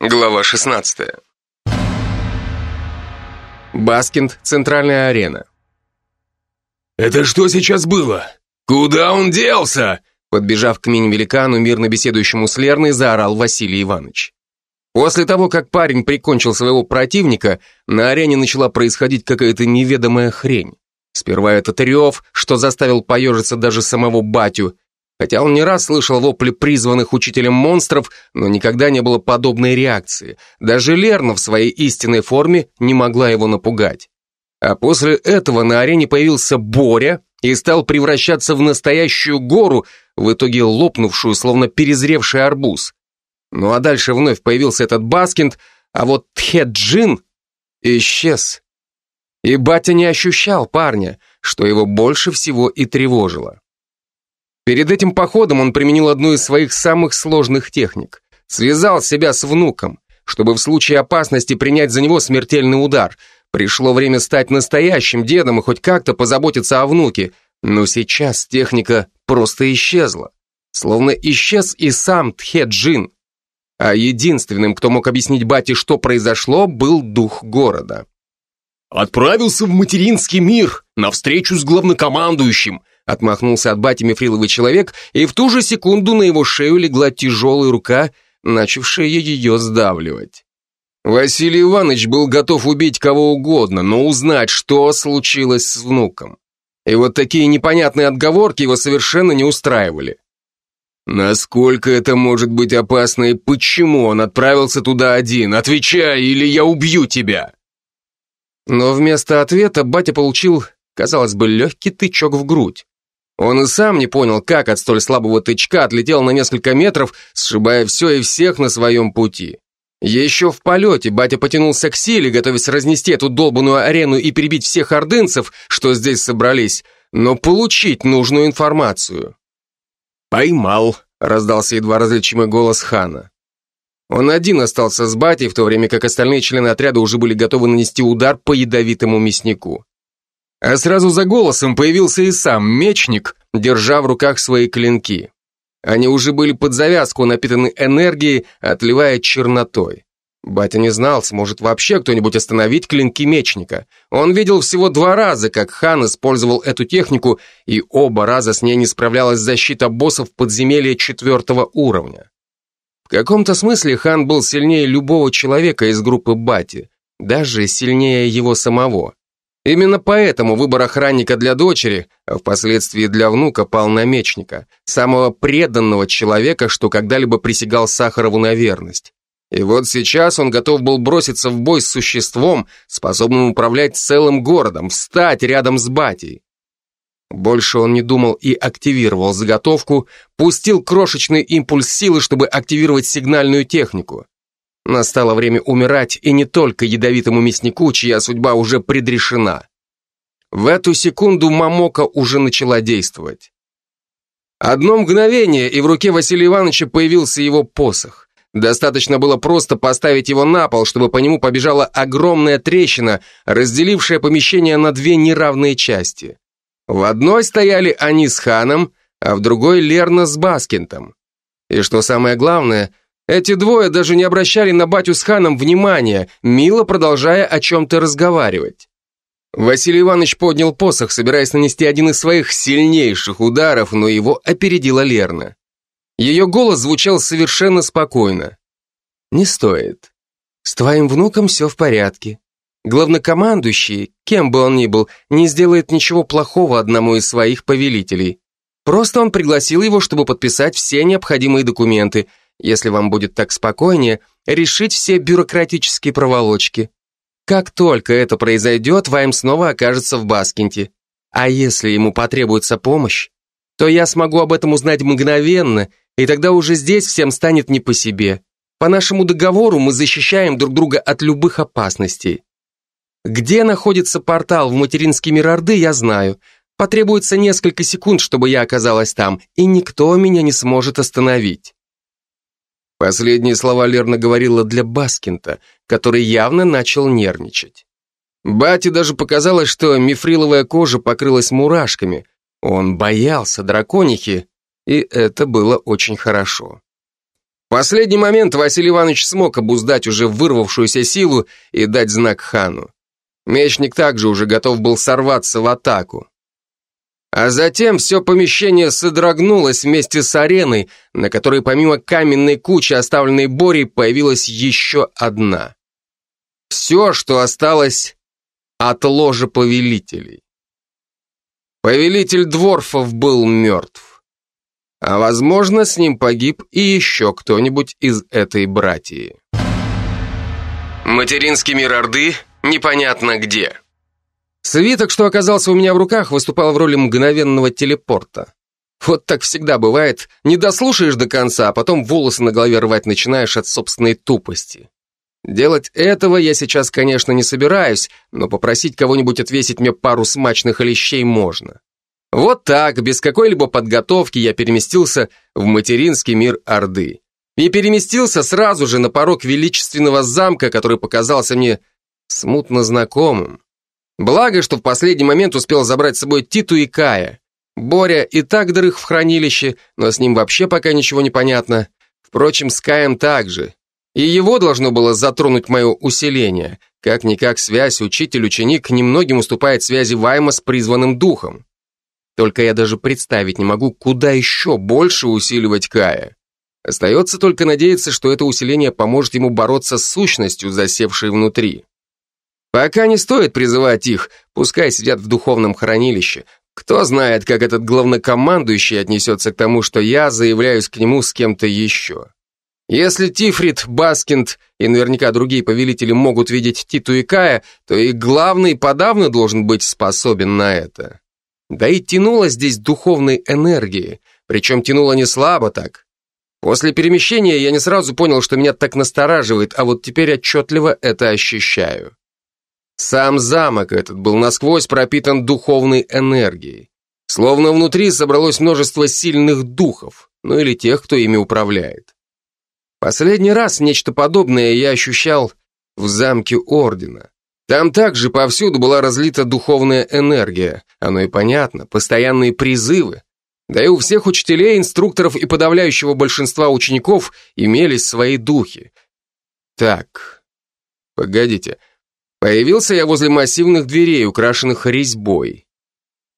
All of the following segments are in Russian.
Глава 16. Баскинд, центральная арена. «Это что сейчас было? Куда он делся?» Подбежав к мини-великану, мирно беседующему с Лерной, заорал Василий Иванович. После того, как парень прикончил своего противника, на арене начала происходить какая-то неведомая хрень. Сперва этот рев, что заставил поежиться даже самого батю, Хотя он не раз слышал вопли призванных учителем монстров, но никогда не было подобной реакции. Даже Лерна в своей истинной форме не могла его напугать. А после этого на арене появился Боря и стал превращаться в настоящую гору, в итоге лопнувшую, словно перезревший арбуз. Ну а дальше вновь появился этот Баскинд, а вот Тхеджин исчез. И батя не ощущал парня, что его больше всего и тревожило. Перед этим походом он применил одну из своих самых сложных техник. Связал себя с внуком, чтобы в случае опасности принять за него смертельный удар. Пришло время стать настоящим дедом и хоть как-то позаботиться о внуке. Но сейчас техника просто исчезла. Словно исчез и сам Тхеджин. А единственным, кто мог объяснить бате, что произошло, был дух города. «Отправился в материнский мир, на встречу с главнокомандующим», Отмахнулся от бати Мифриловый человек, и в ту же секунду на его шею легла тяжелая рука, начавшая ее сдавливать. Василий Иванович был готов убить кого угодно, но узнать, что случилось с внуком. И вот такие непонятные отговорки его совершенно не устраивали. Насколько это может быть опасно и почему он отправился туда один? Отвечай, или я убью тебя. Но вместо ответа батя получил, казалось бы, легкий тычок в грудь. Он и сам не понял, как от столь слабого тычка отлетел на несколько метров, сшибая все и всех на своем пути. Еще в полете батя потянулся к силе, готовясь разнести эту долбанную арену и перебить всех ордынцев, что здесь собрались, но получить нужную информацию. «Поймал», — раздался едва различимый голос хана. Он один остался с батей, в то время как остальные члены отряда уже были готовы нанести удар по ядовитому мяснику. А сразу за голосом появился и сам мечник, держа в руках свои клинки. Они уже были под завязку, напитаны энергией, отливая чернотой. Батя не знал, сможет вообще кто-нибудь остановить клинки мечника. Он видел всего два раза, как хан использовал эту технику, и оба раза с ней не справлялась защита боссов подземелья четвертого уровня. В каком-то смысле хан был сильнее любого человека из группы Бати, даже сильнее его самого. Именно поэтому выбор охранника для дочери, а впоследствии для внука, пал на мечника, самого преданного человека, что когда-либо присягал Сахарову на верность. И вот сейчас он готов был броситься в бой с существом, способным управлять целым городом, встать рядом с батей. Больше он не думал и активировал заготовку, пустил крошечный импульс силы, чтобы активировать сигнальную технику. Настало время умирать и не только ядовитому мяснику, чья судьба уже предрешена. В эту секунду Мамока уже начала действовать. Одно мгновение, и в руке Василия Ивановича появился его посох. Достаточно было просто поставить его на пол, чтобы по нему побежала огромная трещина, разделившая помещение на две неравные части. В одной стояли они с ханом, а в другой Лерна с Баскинтом. И что самое главное – эти двое даже не обращали на батю с ханом внимания, мило продолжая о чем-то разговаривать. Василий Иванович поднял посох, собираясь нанести один из своих сильнейших ударов, но его опередила Лерна. Ее голос звучал совершенно спокойно. «Не стоит. С твоим внуком все в порядке. Главнокомандующий, кем бы он ни был, не сделает ничего плохого одному из своих повелителей. Просто он пригласил его, чтобы подписать все необходимые документы, если вам будет так спокойнее, решить все бюрократические проволочки. Как только это произойдет, Вайм снова окажется в Баскинте. А если ему потребуется помощь, то я смогу об этом узнать мгновенно, и тогда уже здесь всем станет не по себе. По нашему договору мы защищаем друг друга от любых опасностей. Где находится портал в материнский мир Орды, я знаю. Потребуется несколько секунд, чтобы я оказалась там, и никто меня не сможет остановить. Последние слова Лерна говорила для Баскинта, который явно начал нервничать. Бате даже показалось, что мифриловая кожа покрылась мурашками. Он боялся драконихи, и это было очень хорошо. В последний момент Василий Иванович смог обуздать уже вырвавшуюся силу и дать знак хану. Мечник также уже готов был сорваться в атаку. А затем все помещение содрогнулось вместе с ареной, на которой помимо каменной кучи, оставленной Борей, появилась еще одна. Все, что осталось от ложа повелителей. Повелитель Дворфов был мертв. А возможно, с ним погиб и еще кто-нибудь из этой братьи. Материнский мир Орды непонятно где. Свиток, что оказался у меня в руках, выступал в роли мгновенного телепорта. Вот так всегда бывает, не дослушаешь до конца, а потом волосы на голове рвать начинаешь от собственной тупости. Делать этого я сейчас, конечно, не собираюсь, но попросить кого-нибудь отвесить мне пару смачных лещей можно. Вот так, без какой-либо подготовки, я переместился в материнский мир Орды. И переместился сразу же на порог величественного замка, который показался мне смутно знакомым. Благо, что в последний момент успел забрать с собой Титу и Кая. Боря и так дрых в хранилище, но с ним вообще пока ничего не понятно. Впрочем, с Каем также. И его должно было затронуть мое усиление. Как-никак связь учитель-ученик немногим уступает связи Вайма с призванным духом. Только я даже представить не могу, куда еще больше усиливать Кая. Остается только надеяться, что это усиление поможет ему бороться с сущностью, засевшей внутри. Пока не стоит призывать их, пускай сидят в духовном хранилище. Кто знает, как этот главнокомандующий отнесется к тому, что я заявляюсь к нему с кем-то еще. Если Тифрит, Баскинд и наверняка другие повелители могут видеть Титу и Кая, то и главный подавно должен быть способен на это. Да и тянуло здесь духовной энергии, причем тянуло не слабо так. После перемещения я не сразу понял, что меня так настораживает, а вот теперь отчетливо это ощущаю. Сам замок этот был насквозь пропитан духовной энергией. Словно внутри собралось множество сильных духов, ну или тех, кто ими управляет. Последний раз нечто подобное я ощущал в замке Ордена. Там также повсюду была разлита духовная энергия. Оно и понятно, постоянные призывы. Да и у всех учителей, инструкторов и подавляющего большинства учеников имелись свои духи. Так, погодите, Появился я возле массивных дверей, украшенных резьбой.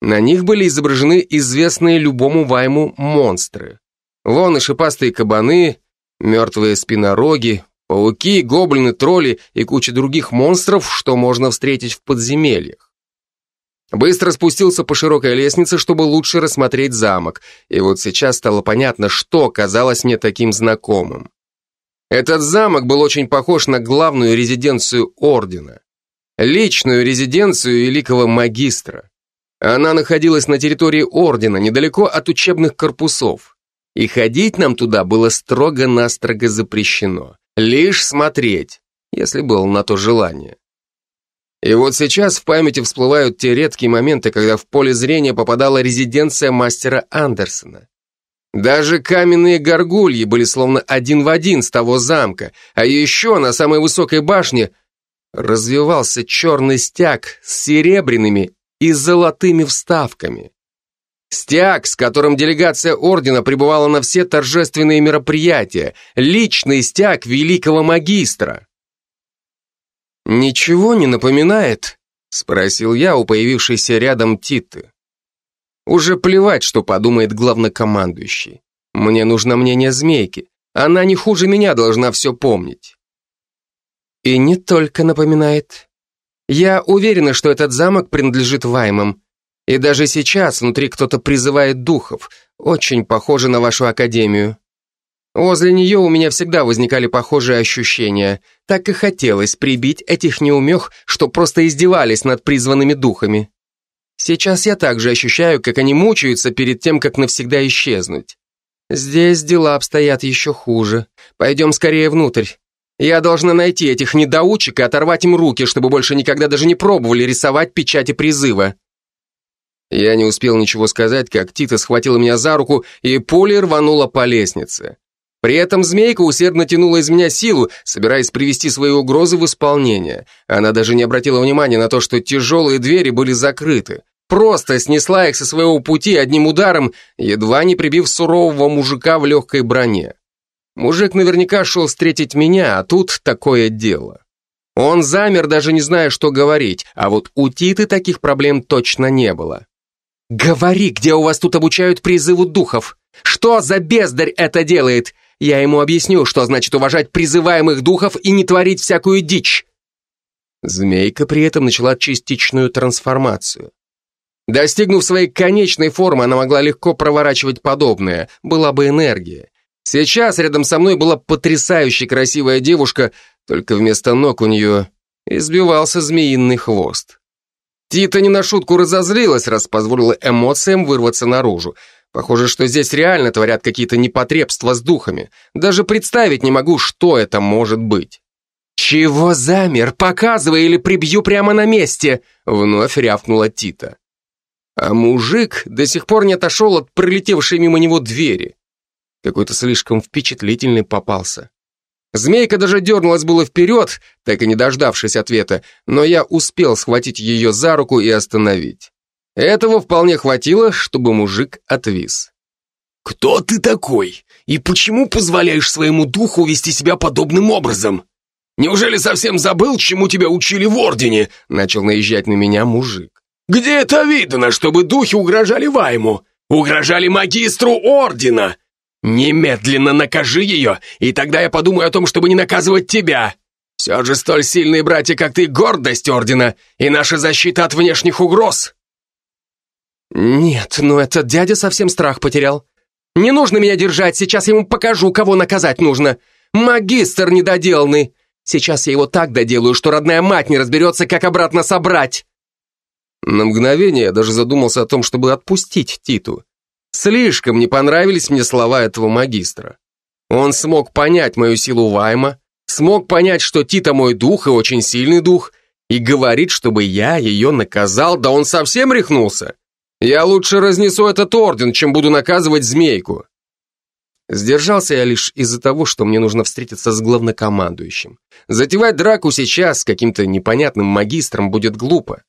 На них были изображены известные любому вайму монстры. Вон и шипастые кабаны, мертвые спинороги, пауки, гоблины, тролли и куча других монстров, что можно встретить в подземельях. Быстро спустился по широкой лестнице, чтобы лучше рассмотреть замок, и вот сейчас стало понятно, что казалось мне таким знакомым. Этот замок был очень похож на главную резиденцию Ордена личную резиденцию великого магистра. Она находилась на территории ордена, недалеко от учебных корпусов. И ходить нам туда было строго-настрого запрещено. Лишь смотреть, если было на то желание. И вот сейчас в памяти всплывают те редкие моменты, когда в поле зрения попадала резиденция мастера Андерсона. Даже каменные горгульи были словно один в один с того замка, а еще на самой высокой башне – развивался черный стяг с серебряными и золотыми вставками. Стяг, с которым делегация ордена пребывала на все торжественные мероприятия, личный стяг великого магистра. «Ничего не напоминает?» — спросил я у появившейся рядом Титы. «Уже плевать, что подумает главнокомандующий. Мне нужно мнение Змейки. Она не хуже меня должна все помнить». И не только напоминает. Я уверена, что этот замок принадлежит Ваймам. И даже сейчас внутри кто-то призывает духов. Очень похоже на вашу академию. Возле нее у меня всегда возникали похожие ощущения. Так и хотелось прибить этих неумех, что просто издевались над призванными духами. Сейчас я также ощущаю, как они мучаются перед тем, как навсегда исчезнуть. Здесь дела обстоят еще хуже. Пойдем скорее внутрь. Я должна найти этих недоучек и оторвать им руки, чтобы больше никогда даже не пробовали рисовать печати призыва. Я не успел ничего сказать, как Тита схватила меня за руку и пулей рванула по лестнице. При этом змейка усердно тянула из меня силу, собираясь привести свои угрозы в исполнение. Она даже не обратила внимания на то, что тяжелые двери были закрыты. Просто снесла их со своего пути одним ударом, едва не прибив сурового мужика в легкой броне. Мужик наверняка шел встретить меня, а тут такое дело. Он замер, даже не зная, что говорить, а вот у Титы таких проблем точно не было. «Говори, где у вас тут обучают призыву духов? Что за бездарь это делает? Я ему объясню, что значит уважать призываемых духов и не творить всякую дичь». Змейка при этом начала частичную трансформацию. Достигнув своей конечной формы, она могла легко проворачивать подобное, была бы энергия. Сейчас рядом со мной была потрясающе красивая девушка, только вместо ног у нее избивался змеиный хвост. Тита не на шутку разозлилась, раз позволила эмоциям вырваться наружу. Похоже, что здесь реально творят какие-то непотребства с духами. Даже представить не могу, что это может быть. «Чего замер? Показывай или прибью прямо на месте!» Вновь рявкнула Тита. А мужик до сих пор не отошел от пролетевшей мимо него двери. Какой-то слишком впечатлительный попался. Змейка даже дернулась было вперед, так и не дождавшись ответа, но я успел схватить ее за руку и остановить. Этого вполне хватило, чтобы мужик отвис. «Кто ты такой? И почему позволяешь своему духу вести себя подобным образом? Неужели совсем забыл, чему тебя учили в Ордене?» Начал наезжать на меня мужик. «Где это видно, чтобы духи угрожали Вайму? Угрожали магистру Ордена? Немедленно накажи ее, и тогда я подумаю о том, чтобы не наказывать тебя. Все же столь сильные братья, как ты, гордость Ордена и наша защита от внешних угроз. Нет, но этот дядя совсем страх потерял. Не нужно меня держать, сейчас я ему покажу, кого наказать нужно. Магистр недоделанный. Сейчас я его так доделаю, что родная мать не разберется, как обратно собрать. На мгновение я даже задумался о том, чтобы отпустить Титу. Слишком не понравились мне слова этого магистра. Он смог понять мою силу Вайма, смог понять, что Тита мой дух и очень сильный дух, и говорит, чтобы я ее наказал, да он совсем рехнулся. Я лучше разнесу этот орден, чем буду наказывать змейку. Сдержался я лишь из-за того, что мне нужно встретиться с главнокомандующим. Затевать драку сейчас с каким-то непонятным магистром будет глупо.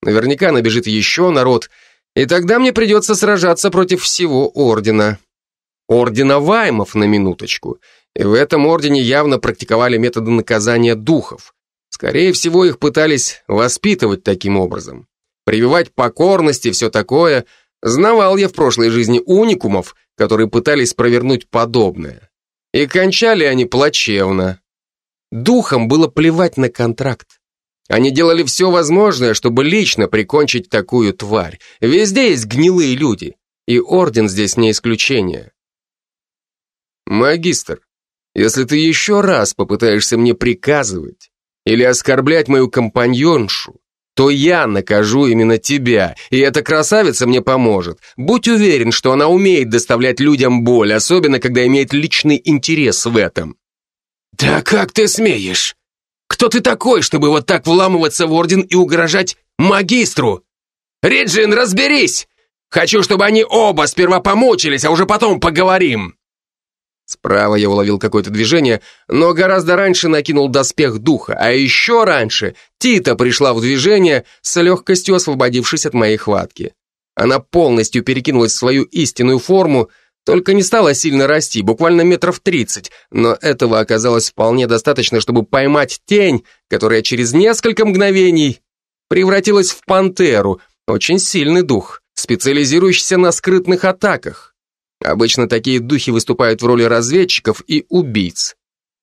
Наверняка набежит еще народ, и тогда мне придется сражаться против всего ордена. Ордена Ваймов, на минуточку. И в этом ордене явно практиковали методы наказания духов. Скорее всего, их пытались воспитывать таким образом. Прививать покорность и все такое. Знавал я в прошлой жизни уникумов, которые пытались провернуть подобное. И кончали они плачевно. Духам было плевать на контракт. Они делали все возможное, чтобы лично прикончить такую тварь. Везде есть гнилые люди, и Орден здесь не исключение. Магистр, если ты еще раз попытаешься мне приказывать или оскорблять мою компаньоншу, то я накажу именно тебя, и эта красавица мне поможет. Будь уверен, что она умеет доставлять людям боль, особенно когда имеет личный интерес в этом. «Да как ты смеешь? Кто ты такой, чтобы вот так вламываться в орден и угрожать магистру? Риджин, разберись! Хочу, чтобы они оба сперва помучились, а уже потом поговорим!» Справа я уловил какое-то движение, но гораздо раньше накинул доспех духа, а еще раньше Тита пришла в движение, с легкостью освободившись от моей хватки. Она полностью перекинулась в свою истинную форму, только не стала сильно расти, буквально метров тридцать, но этого оказалось вполне достаточно, чтобы поймать тень, которая через несколько мгновений превратилась в пантеру, очень сильный дух, специализирующийся на скрытных атаках. Обычно такие духи выступают в роли разведчиков и убийц.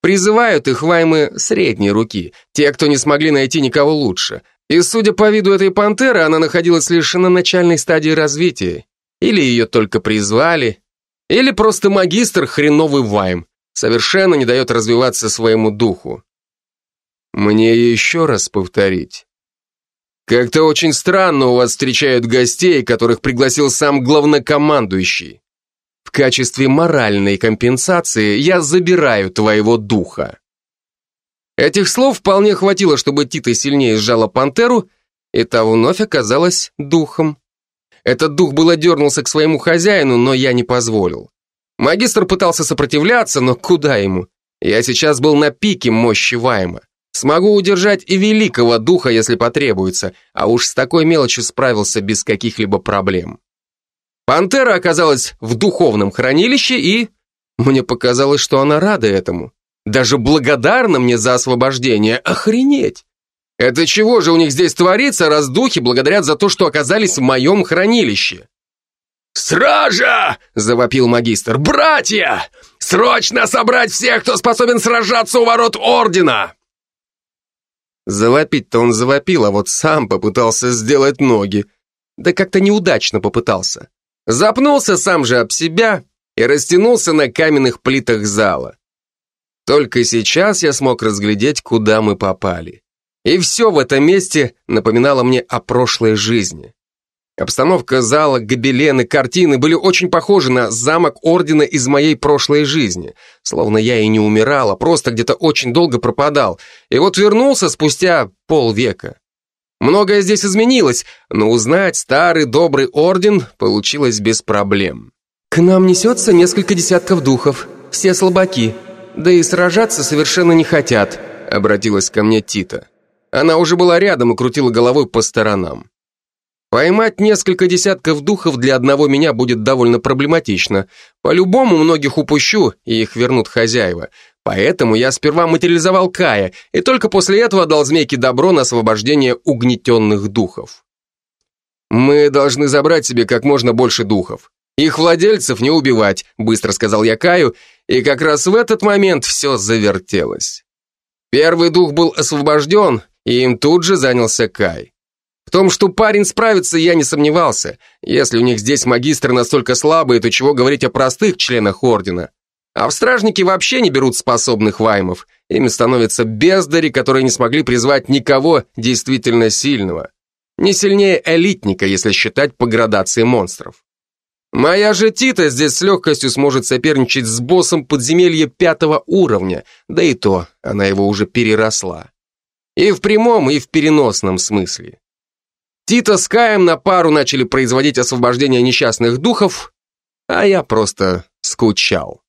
Призывают их ваймы средней руки, те, кто не смогли найти никого лучше. И судя по виду этой пантеры, она находилась лишь на начальной стадии развития. Или ее только призвали, или просто магистр хреновый вайм, совершенно не дает развиваться своему духу. Мне еще раз повторить. Как-то очень странно у вас встречают гостей, которых пригласил сам главнокомандующий. В качестве моральной компенсации я забираю твоего духа. Этих слов вполне хватило, чтобы Тита сильнее сжала пантеру, и та вновь оказалась духом. Этот дух было дернулся к своему хозяину, но я не позволил. Магистр пытался сопротивляться, но куда ему? Я сейчас был на пике мощи Вайма. Смогу удержать и великого духа, если потребуется, а уж с такой мелочью справился без каких-либо проблем. Пантера оказалась в духовном хранилище и Мне показалось, что она рада этому. Даже благодарна мне за освобождение. Охренеть! Это чего же у них здесь творится, раз духи благодарят за то, что оказались в моем хранилище? «Стража!» — завопил магистр. «Братья! Срочно собрать всех, кто способен сражаться у ворот Ордена!» Завопить-то он завопил, а вот сам попытался сделать ноги. Да как-то неудачно попытался. Запнулся сам же об себя и растянулся на каменных плитах зала. Только сейчас я смог разглядеть, куда мы попали. И все в этом месте напоминало мне о прошлой жизни. Обстановка зала, гобелены, картины были очень похожи на замок Ордена из моей прошлой жизни. Словно я и не умирал, а просто где-то очень долго пропадал. И вот вернулся спустя полвека. Многое здесь изменилось, но узнать старый добрый Орден получилось без проблем. «К нам несется несколько десятков духов, все слабаки, да и сражаться совершенно не хотят», обратилась ко мне Тита. Она уже была рядом и крутила головой по сторонам. Поймать несколько десятков духов для одного меня будет довольно проблематично. По-любому многих упущу, и их вернут хозяева. Поэтому я сперва материализовал Кая, и только после этого дал змейке добро на освобождение угнетенных духов. «Мы должны забрать себе как можно больше духов. Их владельцев не убивать», быстро сказал я Каю, и как раз в этот момент все завертелось. Первый дух был освобожден, и им тут же занялся Кай. В том, что парень справится, я не сомневался. Если у них здесь магистры настолько слабые, то чего говорить о простых членах Ордена? А в стражники вообще не берут способных ваймов. Ими становятся бездари, которые не смогли призвать никого действительно сильного. Не сильнее элитника, если считать по градации монстров. Моя же Тита здесь с легкостью сможет соперничать с боссом подземелья пятого уровня, да и то она его уже переросла. И в прямом, и в переносном смысле. Тита с Каем на пару начали производить освобождение несчастных духов, а я просто скучал.